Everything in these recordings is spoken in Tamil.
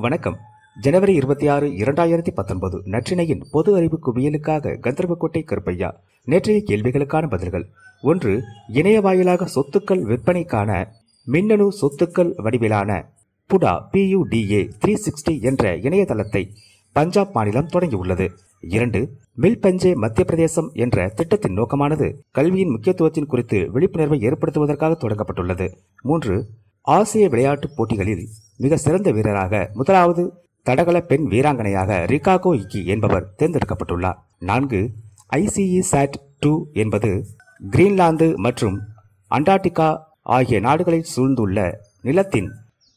வணக்கம். ஜனவரி இருபத்தி ஆறு இரண்டாயிரத்தி பத்தொன்பது நற்றினையின் பொது அறிவு குவியலுக்காக கந்தர்வக்கோட்டை கருப்பையா நேற்றைய கேள்விகளுக்கான பதில்கள். ஒன்று இணைய வாயிலாக சொத்துக்கள் விற்பனைக்கான மின்னணு சொத்துக்கள் வடிவிலான புடா பியூடிஏ த்ரீ சிக்ஸ்டி என்ற இணையதளத்தை பஞ்சாப் மாநிலம் தொடங்கியுள்ளது. இரண்டு மில் பஞ்சே மத்திய பிரதேசம் என்ற திட்டத்தின் நோக்கமானது கல்வியின் முக்கியத்துவத்தின் குறித்து விழிப்புணர்வை ஏற்படுத்துவதற்காக தொடங்கப்பட்டுள்ளது. மூன்று ஆசிய விளையாட்டுப் போட்டிகளில் மிக சிறந்த வீரராக முதலாவது தடகள பெண் வீராங்கனையாக ரிகாகோ இக்கி என்பவர் தேர்ந்தெடுக்கப்பட்டுள்ளார். நான்கு ஐசிஇ சாட் டூ என்பது கிரீன்லாந்து மற்றும் அண்டார்டிகா ஆகிய நாடுகளை சூழ்ந்துள்ள நிலத்தின்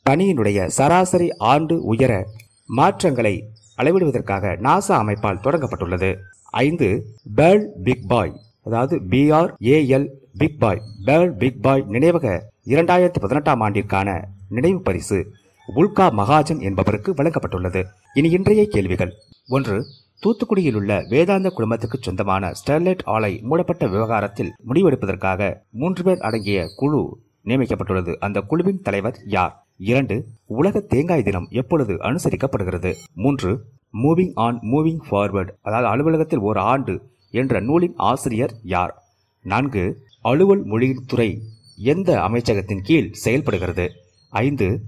பனியினுடைய சராசரி ஆண்டு உயர மாற்றங்களை அளவிடுவதற்காக நாசா அமைப்பால் தொடங்கப்பட்டுள்ளது. ஐந்து பேர்ல் பிக் பாய் அதாவது PR AL big boy pearl big boy நினைவக இரண்டாயிரத்தி பதினெட்டாம் ஆண்டிற்கான நினைவு பரிசு உல்கா மகாஜன் என்பவருக்கு வழங்கப்பட்டுள்ளது. இனி இன்றைய கேள்விகள். ஒன்று தூத்துக்குடியில் உள்ள வேதாந்த குடும்பத்துக்கு சொந்தமான ஸ்டெர்லைட் ஆலை மூடப்பட்ட விவகாரத்தில் முடிவெடுப்பதற்காக மூன்று பேர் அடங்கிய குழு நியமிக்கப்பட்டுள்ளது. அந்த குழுவின் தலைவர் யார்? இரண்டு உலக தேங்காய் தினம் எப்பொழுது அனுசரிக்கப்படுகிறது? மூன்று மூவிங் ஆன் மூவிங் ஃபார்வர்ட் அதாவது அலுவலகத்தில் ஒரு ஆண்டு என்ற நூலின் ஆசிரியர் யார்? நான்கு அலுவல் மொழியின் துறை எந்த அமைச்சகத்தின் கீழ் செயல்படுகிறது? ஐந்து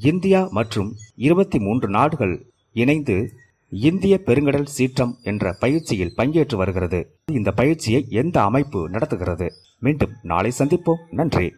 இந்தியா மற்றும் இருபத்தி மூன்று நாடுகள் இணைந்து இந்திய பெருங்கடல் சீற்றம் என்ற பயிற்சியில் பங்கேற்று வருகிறது. இந்த பயிற்சியை எந்த அமைப்பு நடத்துகிறது? மீண்டும் நாளை சந்திப்போம். நன்றி.